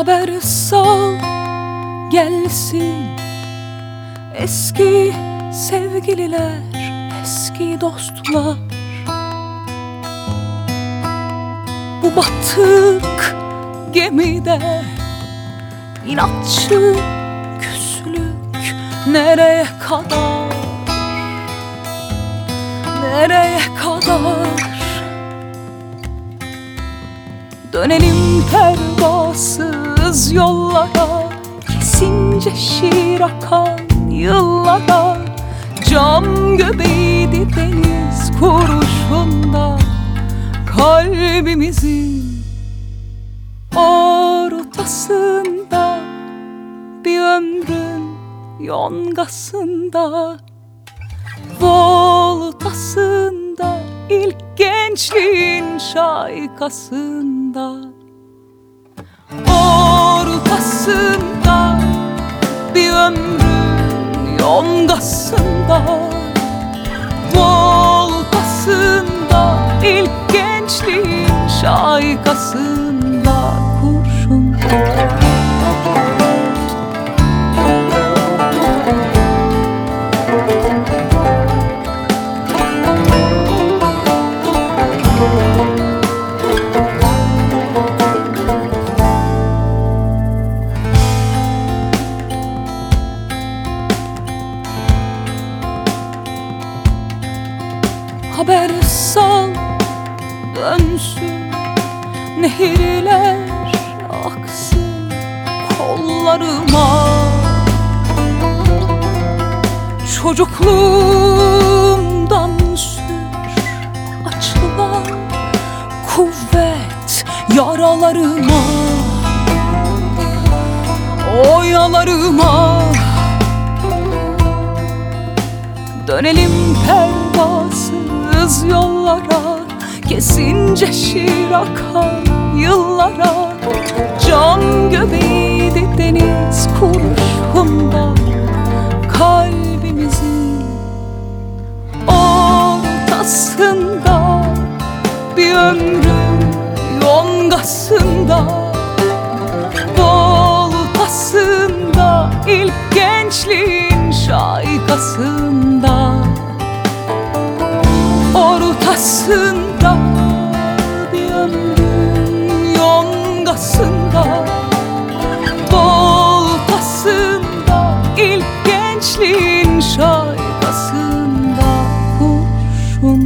Haber sal gelsin. Eski sevgililer, eski dostlar. Bu batık gemide inatçı küslük nereye kadar? Nereye kadar? Dönelim pervasız yollara Kesince şiir akan yıllara Cam göbeğiydi deniz kuruşunda Kalbimizin ortasında Bir ömrün yongasında Voltasında ilk gençliğin şaykasında Ortasında bir ömrün yongasında. Voltasında ilk gençliğin şaykasında haber sal dönsün. Nehirler aksın kollarıma. Çocukluğumdan sür açılan kuvvet yaralarıma. Oyalarıma. Dönelim pervasız yollara Kesince şiir akan yıllara. Can göbeğiydi deniz kurşunda Kalbimizin ortasında. Bir ömrün yongasında Voltasında ilk gençliğin şaykasında ortasında Bir ömrün yongasında Voltasında ilk gençliğin şarkısında Kurşun.